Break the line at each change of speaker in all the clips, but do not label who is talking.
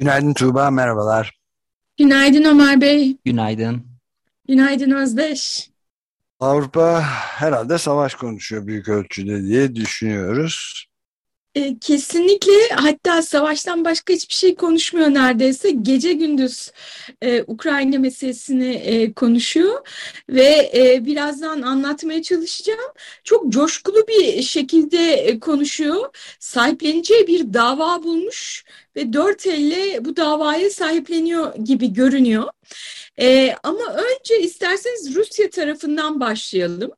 Günaydın Tuğba, merhabalar.
Günaydın Ömer Bey.
Günaydın.
Günaydın Özdeş.
Avrupa herhalde savaş konuşuyor büyük ölçüde diye düşünüyoruz.
E, kesinlikle hatta savaştan başka hiçbir şey konuşmuyor neredeyse. Gece gündüz e, Ukrayna meselesini e, konuşuyor ve e, birazdan anlatmaya çalışacağım. Çok coşkulu bir şekilde e, konuşuyor. Sahipleneceği bir dava bulmuş ve dört elle bu davaya sahipleniyor gibi görünüyor. E, ama önce isterseniz Rusya tarafından başlayalım.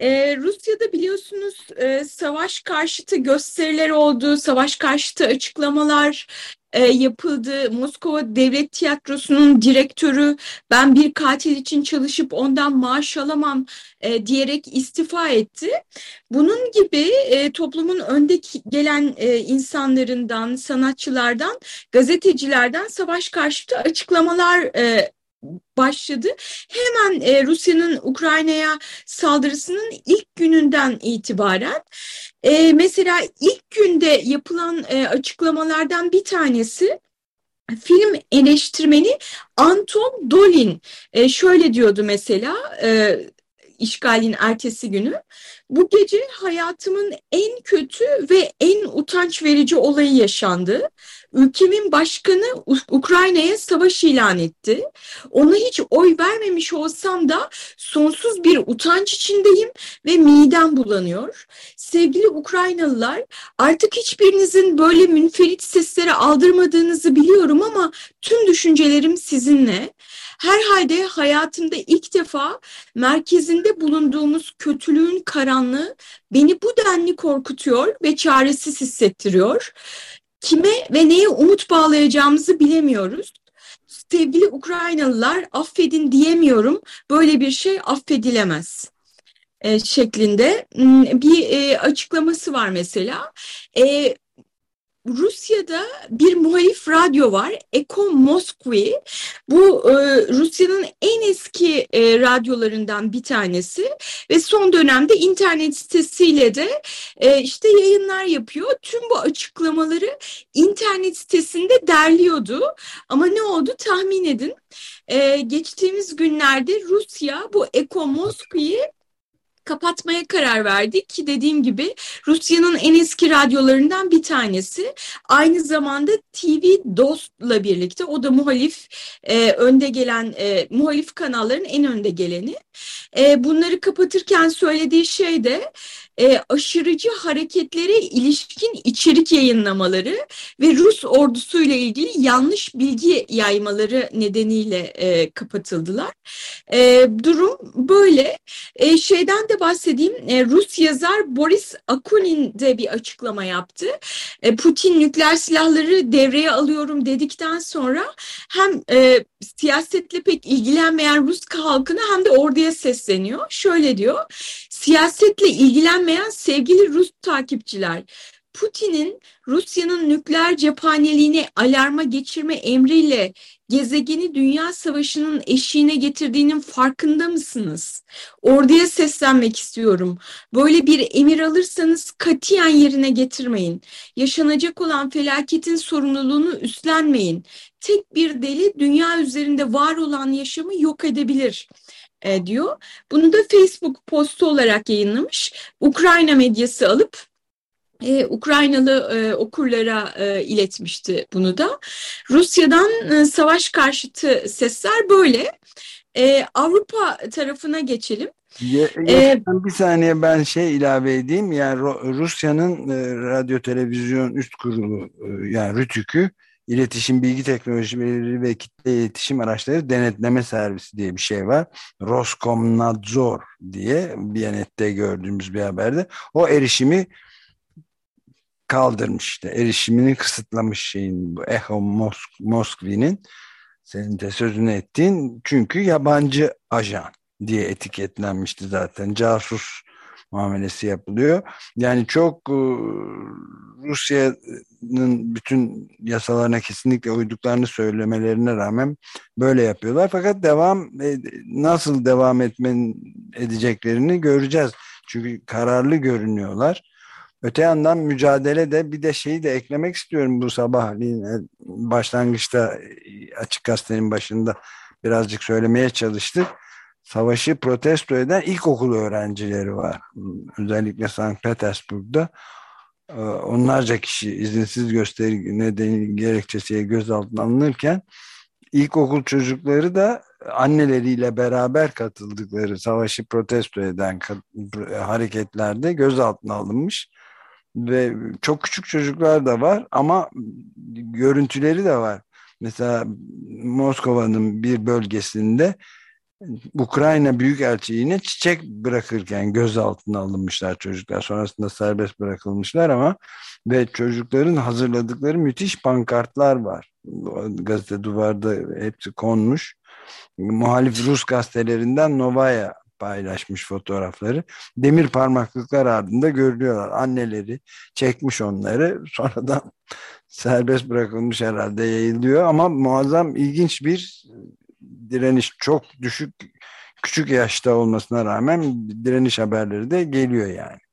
Ee, Rusya'da biliyorsunuz e, savaş karşıtı gösteriler oldu, savaş karşıtı açıklamalar e, yapıldı. Moskova Devlet Tiyatrosu'nun direktörü ben bir katil için çalışıp ondan maaş alamam e, diyerek istifa etti. Bunun gibi e, toplumun önde gelen e, insanlarından, sanatçılardan, gazetecilerden savaş karşıtı açıklamalar e, başladı. Hemen e, Rusya'nın Ukrayna'ya saldırısının ilk gününden itibaren e, mesela ilk günde yapılan e, açıklamalardan bir tanesi film eleştirmeni Anton Dolin e, şöyle diyordu mesela e, işgalin ertesi günü. Bu gece hayatımın en kötü ve en utanç verici olayı yaşandı. Ülkemin başkanı Ukrayna'ya savaş ilan etti. Ona hiç oy vermemiş olsam da sonsuz bir utanç içindeyim ve midem bulanıyor. Sevgili Ukraynalılar artık hiçbirinizin böyle münferit sesleri aldırmadığınızı biliyorum ama tüm düşüncelerim sizinle. Herhalde hayatımda ilk defa merkezinde bulunduğumuz kötülüğün karanlığı beni bu denli korkutuyor ve çaresiz hissettiriyor. Kime ve neye umut bağlayacağımızı bilemiyoruz. Sevgili Ukraynalılar affedin diyemiyorum. Böyle bir şey affedilemez e, şeklinde hmm, bir e, açıklaması var mesela. Rusya'da bir muhalif radyo var. Eko Moskvi. Bu e, Rusya'nın en eski e, radyolarından bir tanesi ve son dönemde internet sitesiyle de e, işte yayınlar yapıyor. Tüm bu açıklamaları internet sitesinde derliyordu. Ama ne oldu tahmin edin. E, geçtiğimiz günlerde Rusya bu Eko Moskvi'yi kapatmaya karar verdik ki dediğim gibi Rusya'nın en eski radyolarından bir tanesi. Aynı zamanda TV Dost'la birlikte o da muhalif e, önde gelen e, muhalif kanalların en önde geleni. E, bunları kapatırken söylediği şey de e, aşırıcı hareketlere ilişkin içerik yayınlamaları ve Rus ordusuyla ilgili yanlış bilgi yaymaları nedeniyle e, kapatıldılar. E, durum böyle. E, şeyden de bahsedeyim. E, Rus yazar Boris Akunin de bir açıklama yaptı. E, Putin nükleer silahları devreye alıyorum dedikten sonra hem e, siyasetle pek ilgilenmeyen Rus halkına hem de orduya sesleniyor. Şöyle diyor. Siyasetle ilgilenmeyen sevgili Rus takipçiler, Putin'in Rusya'nın nükleer cephaneliğini alarma geçirme emriyle gezegeni dünya savaşının eşiğine getirdiğinin farkında mısınız? Orduya seslenmek istiyorum. Böyle bir emir alırsanız katiyen yerine getirmeyin. Yaşanacak olan felaketin sorumluluğunu üstlenmeyin. Tek bir deli dünya üzerinde var olan yaşamı yok edebilir e, diyor. Bunu da Facebook postu olarak yayınlamış. Ukrayna medyası alıp e, Ukraynalı e, okurlara e, iletmişti bunu da. Rusya'dan e, savaş karşıtı sesler böyle. E, Avrupa tarafına geçelim.
Ye, ee, bir saniye ben şey ilave edeyim. Yani Rusya'nın e, radyo televizyon üst kurulu e, yani RTÜK'ü İletişim Bilgi Teknolojileri ve Kitle İletişim Araçları Denetleme Servisi diye bir şey var. Roskomnadzor diye Biyanet'te gördüğümüz bir haberde. O erişimi kaldırmış işte erişimini kısıtlamış şeyin bu Echo Mosk Moskvi'nin senin de sözünü ettiğin çünkü yabancı ajan diye etiketlenmişti zaten casus muamelesi yapılıyor. Yani çok e, Rusya'nın bütün yasalarına kesinlikle uyduklarını söylemelerine rağmen böyle yapıyorlar. Fakat devam nasıl devam etmen edeceklerini göreceğiz. Çünkü kararlı görünüyorlar. Öte yandan mücadele de bir de şeyi de eklemek istiyorum bu sabah. Başlangıçta açık gazetenin başında birazcık söylemeye çalıştık. Savaşı protesto eden ilkokul öğrencileri var. Özellikle Sankt Petersburg'da. Ee, onlarca kişi izinsiz gösteri nedeni gerekçesiyle gözaltına alınırken ilkokul çocukları da anneleriyle beraber katıldıkları savaşı protesto eden hareketlerde gözaltına alınmış ve çok küçük çocuklar da var ama görüntüleri de var. Mesela Moskova'nın bir bölgesinde Ukrayna Büyükelçiliğine çiçek bırakırken gözaltına alınmışlar çocuklar. Sonrasında serbest bırakılmışlar ama ve çocukların hazırladıkları müthiş pankartlar var. Gazete duvarda hepsi konmuş. Muhalif Rus gazetelerinden Novaya paylaşmış fotoğrafları. Demir parmaklıklar ardında görülüyorlar. Anneleri çekmiş onları. Sonradan serbest bırakılmış herhalde yayılıyor ama muazzam ilginç bir direniş çok düşük küçük yaşta olmasına rağmen direniş haberleri de geliyor yani.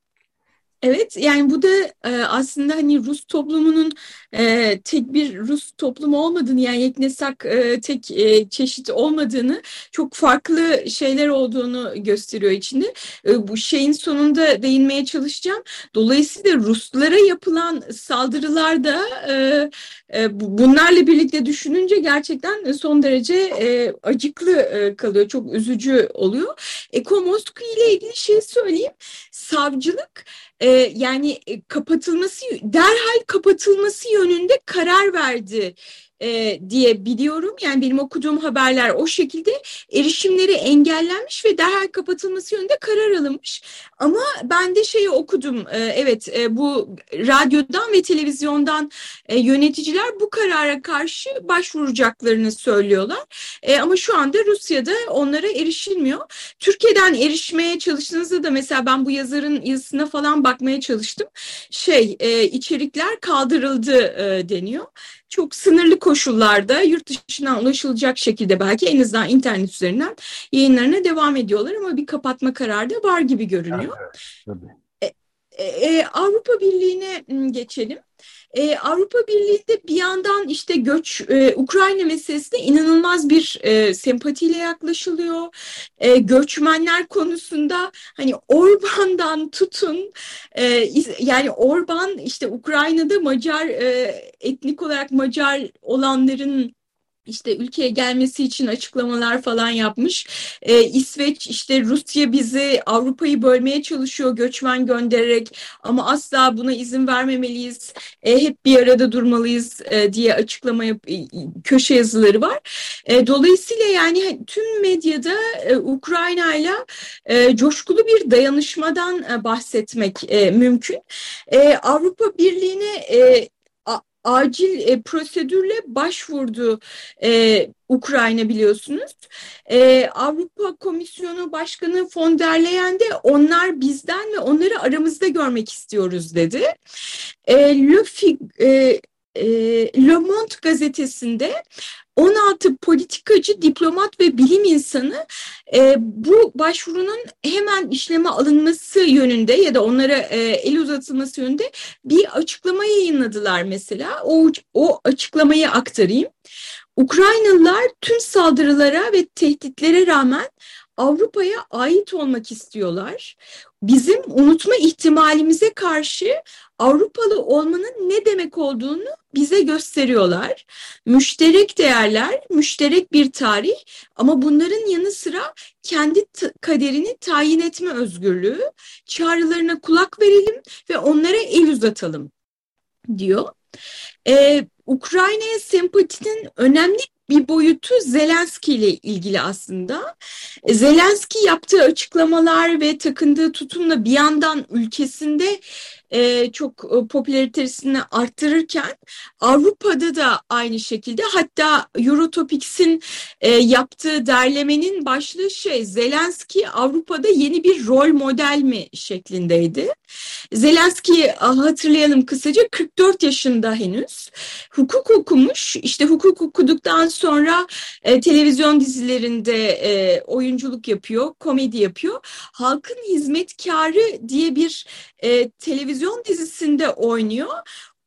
Evet yani bu da e, aslında hani Rus toplumunun e, tek bir Rus toplumu olmadığını yani yeknesak e, tek e, çeşit olmadığını çok farklı şeyler olduğunu gösteriyor içinde. E, bu şeyin sonunda değinmeye çalışacağım. Dolayısıyla Ruslara yapılan saldırılar da e, e, bunlarla birlikte düşününce gerçekten son derece e, acıklı e, kalıyor. Çok üzücü oluyor. Ekomosk ile ilgili şey söyleyeyim. Savcılık e, yani e, kapatılması derhal kapatılması yönünde karar verdi e, diye biliyorum. Yani benim okuduğum haberler o şekilde erişimleri engellenmiş ve derhal kapatılması yönünde karar alınmış. Ama ben de şeyi okudum. E, evet e, bu radyodan ve televizyondan e, yöneticiler bu karara karşı başvuracaklarını söylüyorlar. E, ama şu anda Rusya'da onlara erişilmiyor. Türkiye'den erişmeye çalıştığınızda da mesela ben bu yazarın yazısına falan bakmaya çalıştım. Şey e, içerikler kaldırıldı e, deniyor çok sınırlı koşullarda yurt dışından ulaşılacak şekilde belki en azından internet üzerinden yayınlarına devam ediyorlar ama bir kapatma kararı da var gibi görünüyor. Evet, tabii. E, e, Avrupa Birliği'ne geçelim. Ee, Avrupa Birliği'de bir yandan işte göç, e, Ukrayna meselesine inanılmaz bir e, sempatiyle yaklaşılıyor. E, göçmenler konusunda hani Orban'dan tutun, e, yani Orban işte Ukrayna'da Macar, e, etnik olarak Macar olanların işte ülkeye gelmesi için açıklamalar falan yapmış. Ee, İsveç işte Rusya bizi Avrupa'yı bölmeye çalışıyor göçmen göndererek ama asla buna izin vermemeliyiz. E, hep bir arada durmalıyız e, diye açıklama yap köşe yazıları var. E, dolayısıyla yani tüm medyada e, Ukrayna ile e, coşkulu bir dayanışmadan e, bahsetmek e, mümkün. E, Avrupa Birliği'ne e, acil e, prosedürle başvurdu e, Ukrayna biliyorsunuz. E, Avrupa Komisyonu Başkanı von der Leyen de onlar bizden ve onları aramızda görmek istiyoruz dedi. E, Le, e, e, Le Monde gazetesinde 16 politikacı, diplomat ve bilim insanı e, bu başvurunun hemen işleme alınması yönünde ya da onlara e, el uzatılması yönünde bir açıklama yayınladılar mesela. O, o açıklamayı aktarayım. Ukraynalılar tüm saldırılara ve tehditlere rağmen Avrupa'ya ait olmak istiyorlar. Bizim unutma ihtimalimize karşı Avrupalı olmanın ne demek olduğunu bize gösteriyorlar. Müşterek değerler, müşterek bir tarih ama bunların yanı sıra kendi kaderini tayin etme özgürlüğü, çağrılarına kulak verelim ve onlara el uzatalım diyor. Ee, Ukrayna'ya sempatinin önemli bir boyutu Zelenski ile ilgili aslında. Zelenski yaptığı açıklamalar ve takındığı tutumla bir yandan ülkesinde e, çok e, popülaritesini arttırırken Avrupa'da da aynı şekilde hatta Eurotopics'in e, yaptığı derlemenin başlığı şey Zelenski Avrupa'da yeni bir rol model mi şeklindeydi. Zelenski hatırlayalım kısaca 44 yaşında henüz hukuk okumuş işte hukuk okuduktan sonra e, televizyon dizilerinde e, oyunculuk yapıyor komedi yapıyor halkın hizmetkarı diye bir e, televizyon dizisinde oynuyor.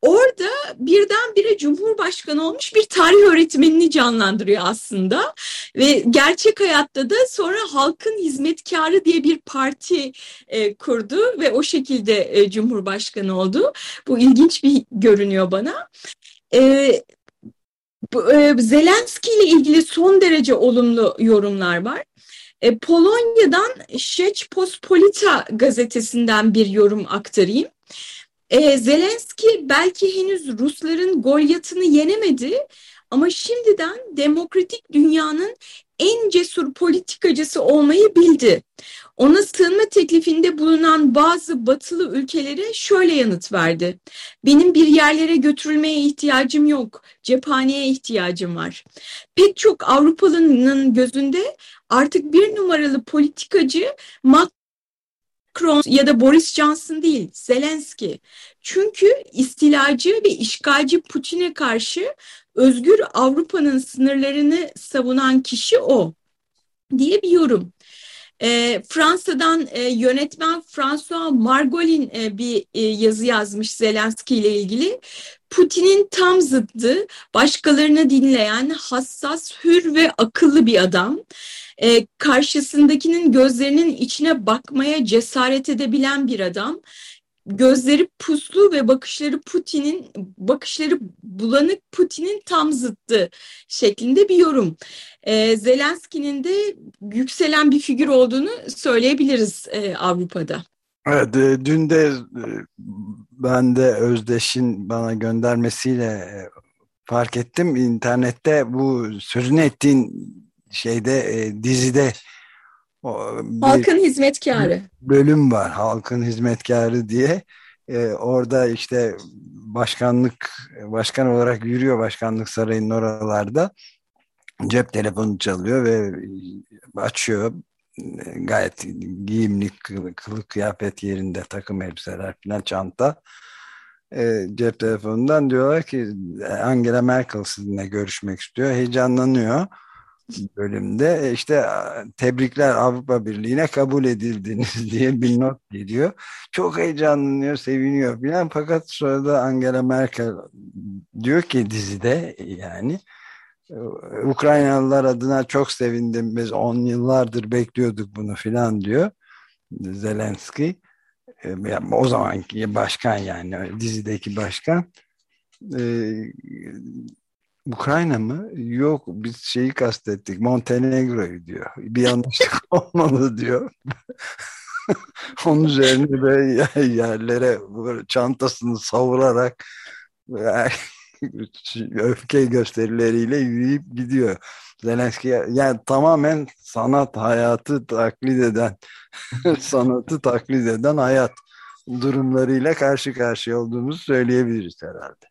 Orada birdenbire Cumhurbaşkanı olmuş bir tarih öğretmenini canlandırıyor aslında ve gerçek hayatta da sonra halkın hizmetkarı diye bir parti e, kurdu ve o şekilde e, Cumhurbaşkanı oldu. Bu ilginç bir görünüyor bana. E, e, Zelenski ile ilgili son derece olumlu yorumlar var. E, Polonya'dan Rzeczpospolita gazetesinden bir yorum aktarayım. E, Zelenski belki henüz Rusların Golyat'ını yenemedi ama şimdiden demokratik dünyanın en cesur politikacısı olmayı bildi. Ona sığınma teklifinde bulunan bazı batılı ülkelere şöyle yanıt verdi. Benim bir yerlere götürülmeye ihtiyacım yok, cephaneye ihtiyacım var. Pek çok Avrupalı'nın gözünde artık bir numaralı politikacı Macron ya da Boris Johnson değil, Zelenski. Çünkü istilacı ve işgalci Putin'e karşı özgür Avrupa'nın sınırlarını savunan kişi o diye bir yorum. E, Fransa'dan e, yönetmen François Margolin e, bir e, yazı yazmış Zelenski ile ilgili. Putin'in tam zıddı, başkalarını dinleyen, hassas, hür ve akıllı bir adam. E, karşısındakinin gözlerinin içine bakmaya cesaret edebilen bir adam gözleri puslu ve bakışları Putin'in bakışları bulanık Putin'in tam zıttı şeklinde bir yorum. E, Zelenski'nin de yükselen bir figür olduğunu söyleyebiliriz e, Avrupa'da.
Evet, e, dün de e, ben de Özdeş'in bana göndermesiyle e, fark ettim. İnternette bu sözünü ettiğin şeyde dizide
Halkın hizmetkarı.
Bölüm var halkın hizmetkarı diye. Ee, orada işte başkanlık başkan olarak yürüyor başkanlık sarayının oralarda. Cep telefonu çalıyor ve açıyor. Gayet giyimli, kılık kıyafet yerinde takım elbiseler falan çanta. E, cep telefonundan diyorlar ki Angela Merkel sizinle görüşmek istiyor. Heyecanlanıyor bölümde e, işte tebrikler Avrupa Birliği'ne kabul edildiniz diye bir not geliyor. Çok heyecanlanıyor, seviniyor filan. Fakat sonra da Angela Merkel diyor ki dizide yani e, Ukraynalılar adına çok sevindim biz 10 yıllardır bekliyorduk bunu filan diyor Zelenski. E, o zamanki başkan yani dizideki başkan Ukrayna mı? Yok biz şeyi kastettik. Montenegro'yu diyor. Bir yanlışlık olmalı diyor. Onun üzerine böyle yerlere böyle çantasını savurarak öfke gösterileriyle yürüyüp gidiyor. Zelenski yani tamamen sanat hayatı taklit eden sanatı taklit eden hayat durumlarıyla karşı karşıya olduğumuzu söyleyebiliriz herhalde.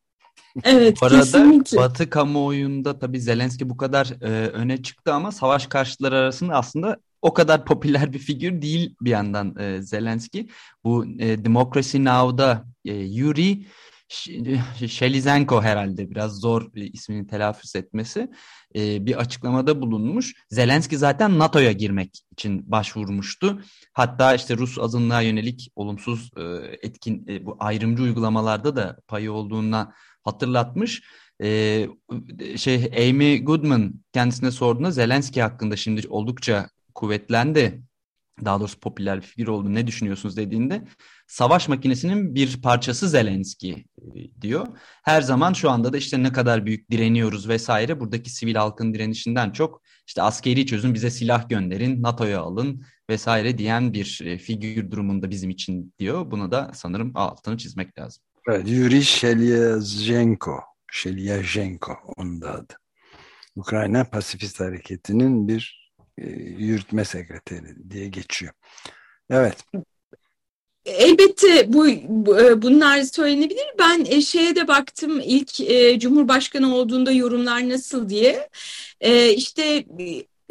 Evet,
bu arada
kesinlikle.
Batı kamuoyunda tabii Zelenski bu kadar e, öne çıktı ama savaş karşıtları arasında aslında o kadar popüler bir figür değil bir yandan e, Zelenski. Bu e, Democracy Now'da e, Yuri Shelizenko herhalde biraz zor e, ismini telaffuz etmesi e, bir açıklamada bulunmuş. Zelenski zaten NATO'ya girmek için başvurmuştu. Hatta işte Rus azınlığa yönelik olumsuz e, etkin e, bu ayrımcı uygulamalarda da payı olduğuna hatırlatmış. Ee, şey Amy Goodman kendisine sorduğunda Zelenski hakkında şimdi oldukça kuvvetlendi. Daha doğrusu popüler bir figür oldu. Ne düşünüyorsunuz dediğinde savaş makinesinin bir parçası Zelenski e, diyor. Her zaman şu anda da işte ne kadar büyük direniyoruz vesaire buradaki sivil halkın direnişinden çok işte askeri çözüm bize silah gönderin, NATO'ya alın vesaire diyen bir e, figür durumunda bizim için diyor. Buna da sanırım altını çizmek lazım.
Evet, Yuri Şelyazhenko, Şelyazhenko onun da adı. Ukrayna Pasifist Hareketi'nin bir e, yürütme sekreteri diye geçiyor. Evet.
elbette bu, bu e, bunlar söylenebilir. Ben e, şeye de baktım ilk e, Cumhurbaşkanı olduğunda yorumlar nasıl diye. E, işte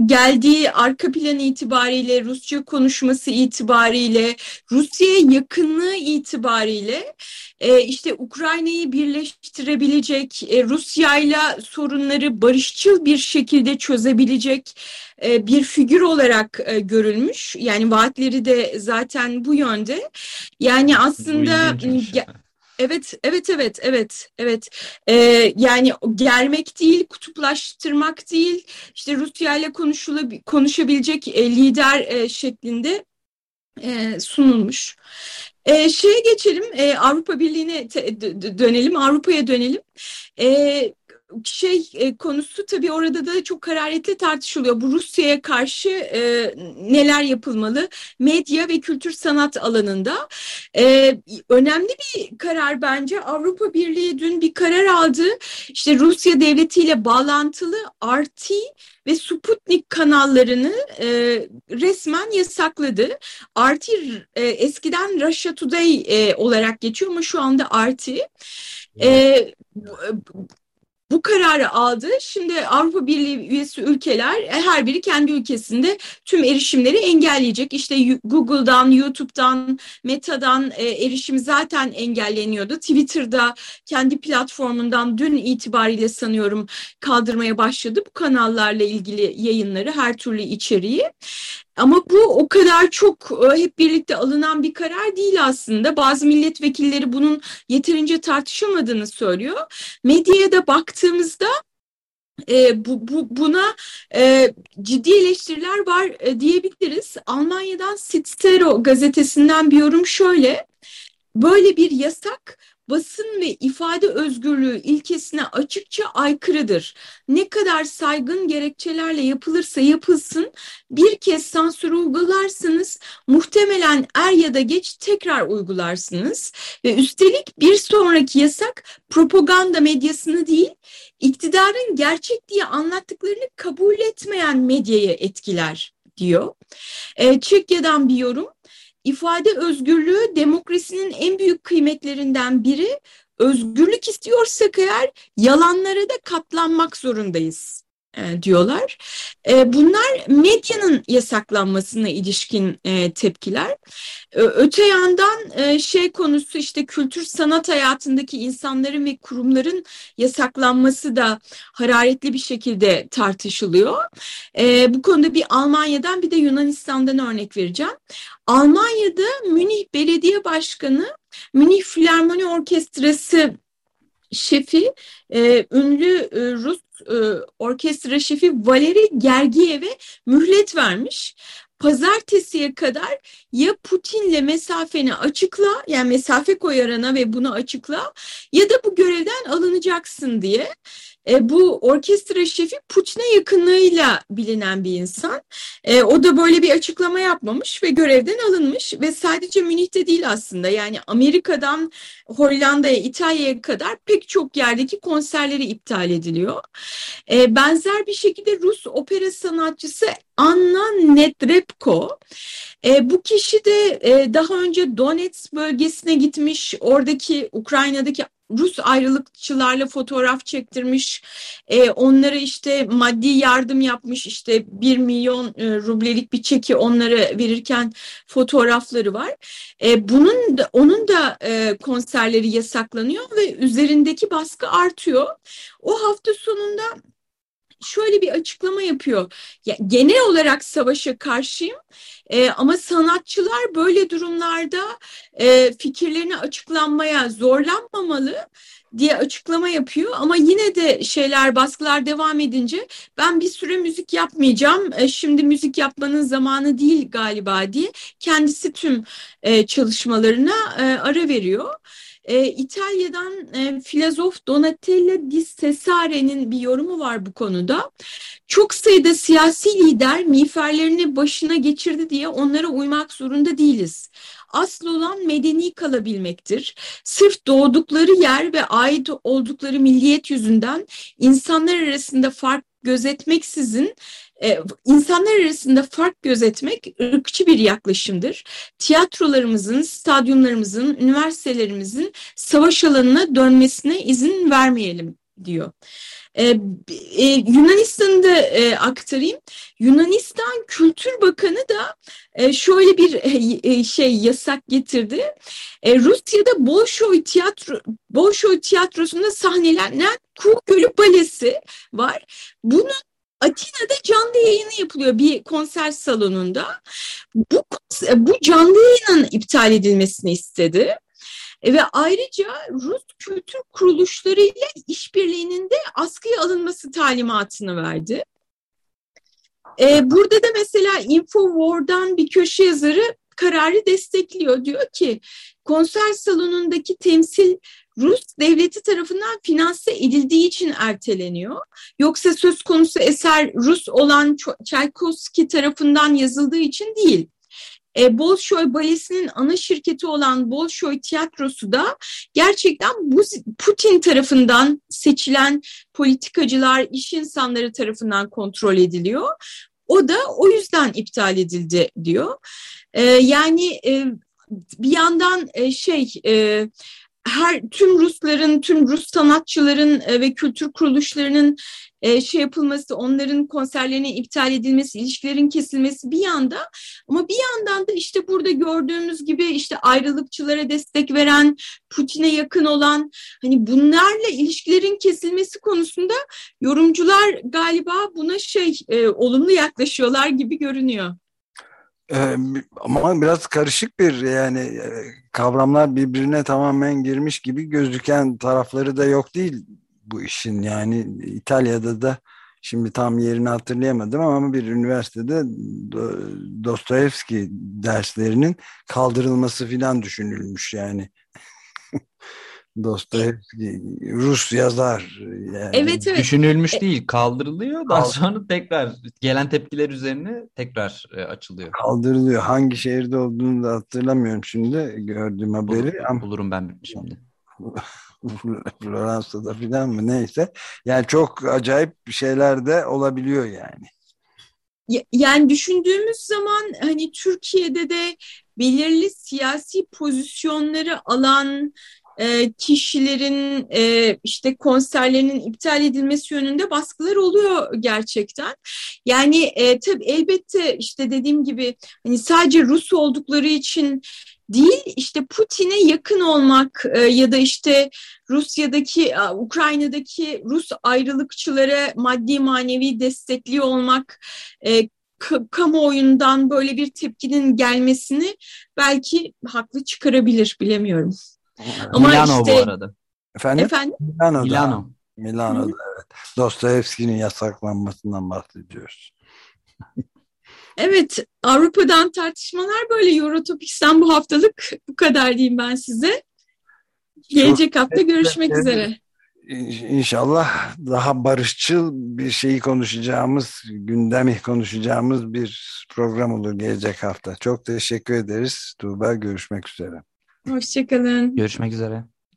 geldiği arka plan itibariyle, Rusça konuşması itibariyle, Rusya'ya yakınlığı itibariyle e, işte Ukrayna'yı birleştirebilecek, e, Rusya'yla sorunları barışçıl bir şekilde çözebilecek e, bir figür olarak e, görülmüş. Yani vaatleri de zaten bu yönde. Yani aslında Evet, evet, evet, evet, evet. Ee, yani germek değil, kutuplaştırmak değil, işte Rusya ile konuşabilecek e, lider e, şeklinde e, sunulmuş. E, şeye geçelim, e, Avrupa Birliği'ne dönelim, Avrupa'ya dönelim. E, şey e, konusu tabii orada da çok hararetli tartışılıyor. Bu Rusya'ya karşı e, neler yapılmalı? Medya ve kültür sanat alanında. E, önemli bir karar bence. Avrupa Birliği dün bir karar aldı. İşte Rusya devletiyle bağlantılı RT ve Sputnik kanallarını e, resmen yasakladı. RT e, eskiden Russia Today e, olarak geçiyor ama şu anda RT. E, bu kararı aldı. Şimdi Avrupa Birliği üyesi ülkeler e, her biri kendi ülkesinde tüm erişimleri engelleyecek. İşte Google'dan, YouTube'dan, Meta'dan e, erişim zaten engelleniyordu. Twitter'da kendi platformundan dün itibariyle sanıyorum kaldırmaya başladı bu kanallarla ilgili yayınları, her türlü içeriği. Ama bu o kadar çok e, hep birlikte alınan bir karar değil aslında. Bazı milletvekilleri bunun yeterince tartışılmadığını söylüyor. Medyaya da baktığımızda e, bu, bu, buna e, ciddi eleştiriler var e, diyebiliriz. Almanya'dan Sitzero gazetesinden bir yorum şöyle. Böyle bir yasak basın ve ifade özgürlüğü ilkesine açıkça aykırıdır. Ne kadar saygın gerekçelerle yapılırsa yapılsın bir kez sansür uygularsanız muhtemelen er ya da geç tekrar uygularsınız ve üstelik bir sonraki yasak propaganda medyasını değil iktidarın gerçek diye anlattıklarını kabul etmeyen medyaya etkiler diyor. E, Çekya'dan bir yorum ifade özgürlüğü demokrasinin en büyük kıymetlerinden biri. Özgürlük istiyorsak eğer yalanlara da katlanmak zorundayız e, diyorlar. E, bunlar medyanın yasaklanmasına ilişkin e, tepkiler. Öte yandan şey konusu işte kültür sanat hayatındaki insanların ve kurumların yasaklanması da hararetli bir şekilde tartışılıyor. Bu konuda bir Almanya'dan bir de Yunanistan'dan örnek vereceğim. Almanya'da Münih Belediye Başkanı Münih Filarmoni Orkestrası şefi ünlü Rus e, orkestra şefi Valeri Gergiyev'e mühlet vermiş. Pazartesiye kadar ya Putin'le mesafeni açıkla yani mesafe koy arana ve bunu açıkla ya da bu görevden alınacaksın diye e, bu orkestra şefi Putin'e yakınlığıyla bilinen bir insan. E, o da böyle bir açıklama yapmamış ve görevden alınmış ve sadece Münih'te değil aslında yani Amerika'dan Hollanda'ya, İtalya'ya kadar pek çok yerdeki konserleri iptal ediliyor. E, benzer bir şekilde Rus opera sanatçısı Anna Netrebko. E, bu kişi de e, daha önce Donetsk bölgesine gitmiş, oradaki Ukrayna'daki Rus ayrılıkçılarla fotoğraf çektirmiş, e, onlara işte maddi yardım yapmış, işte bir milyon e, rublelik bir çeki onlara verirken fotoğrafları var. E, bunun da, onun da e, konserleri yasaklanıyor ve üzerindeki baskı artıyor. O hafta sonunda şöyle bir açıklama yapıyor. Ya, genel olarak savaşa karşıyım e, ama sanatçılar böyle durumlarda e, fikirlerini açıklanmaya zorlanmamalı diye açıklama yapıyor ama yine de şeyler baskılar devam edince ben bir süre müzik yapmayacağım e, şimdi müzik yapmanın zamanı değil galiba diye kendisi tüm e, çalışmalarına e, ara veriyor. E, İtalya'dan e, filozof Donatella di Cesare'nin bir yorumu var bu konuda. Çok sayıda siyasi lider miğferlerini başına geçirdi diye onlara uymak zorunda değiliz. Asıl olan medeni kalabilmektir. Sırf doğdukları yer ve ait oldukları milliyet yüzünden insanlar arasında fark gözetmeksizin e, insanlar arasında fark gözetmek ırkçı bir yaklaşımdır. Tiyatrolarımızın, stadyumlarımızın, üniversitelerimizin savaş alanına dönmesine izin vermeyelim diyor. Ee, e, Yunanistan'ı da e, aktarayım. Yunanistan Kültür Bakanı da e, şöyle bir e, e, şey yasak getirdi. E, Rusya'da Bolşoy tiyatro Bolşoy tiyatrosunda sahnelenen Kuğu Gölü Balesi var. Bunun Atina'da canlı yayını yapılıyor bir konser salonunda. Bu, bu canlı yayının iptal edilmesini istedi. E, ve ayrıca Rus kültür kuruluşlarıyla işbirliğinin de askıya alınması talimatını verdi. E, burada da mesela Infowar'dan bir köşe yazarı kararı destekliyor. Diyor ki konser salonundaki temsil Rus devleti tarafından finanse edildiği için erteleniyor. Yoksa söz konusu eser Rus olan Çaykovski tarafından yazıldığı için değil. E, Bolşoy Balesi'nin ana şirketi olan Bolşoy Tiyatrosu da gerçekten bu Putin tarafından seçilen politikacılar, iş insanları tarafından kontrol ediliyor. O da o yüzden iptal edildi diyor. E, yani e, bir yandan e, şey e, her tüm Rusların, tüm Rus sanatçıların e, ve kültür kuruluşlarının e, şey yapılması, onların konserlerinin iptal edilmesi, ilişkilerin kesilmesi bir yanda ama bir yandan da işte burada gördüğümüz gibi işte ayrılıkçılara destek veren, Putin'e yakın olan hani bunlarla ilişkilerin kesilmesi konusunda yorumcular galiba buna şey e, olumlu yaklaşıyorlar gibi görünüyor.
Ee, ama biraz karışık bir yani e, kavramlar birbirine tamamen girmiş gibi gözüken tarafları da yok değil bu işin yani İtalya'da da şimdi tam yerini hatırlayamadım ama bir üniversitede Dostoyevski derslerinin kaldırılması filan düşünülmüş yani. Dostoyevski Rus yazar.
Yani. Evet evet.
Düşünülmüş e, değil kaldırılıyor daha sonra tekrar gelen tepkiler üzerine tekrar e, açılıyor.
Kaldırılıyor. Hangi şehirde olduğunu da hatırlamıyorum şimdi gördüğüm haberi.
Bul, ama... Bulurum ben şimdi.
Floransa'da filan mı neyse. Yani çok acayip şeyler de olabiliyor yani.
Yani düşündüğümüz zaman hani Türkiye'de de belirli siyasi pozisyonları alan e, kişilerin e, işte konserlerinin iptal edilmesi yönünde baskılar oluyor gerçekten. Yani e, tabii elbette işte dediğim gibi hani sadece Rus oldukları için değil işte Putin'e yakın olmak e, ya da işte Rusya'daki e, Ukrayna'daki Rus ayrılıkçılara maddi manevi destekliyor olmak e, kamuoyundan böyle bir tepkinin gelmesini belki haklı çıkarabilir bilemiyorum.
Ama Milano işte, bu arada.
Efendim?
Efendim?
Milano'da.
Milano.
Milano'da evet. Dostoyevski'nin yasaklanmasından bahsediyoruz.
evet, Avrupa'dan tartışmalar böyle Eurotopics'ten bu haftalık bu kadar diyeyim ben size. Gelecek Çok hafta görüşmek evet. üzere.
İnşallah daha barışçıl bir şeyi konuşacağımız, gündemi konuşacağımız bir program olur gelecek hafta. Çok teşekkür ederiz. Tuğba görüşmek üzere.
Hoşçakalın.
Görüşmek üzere.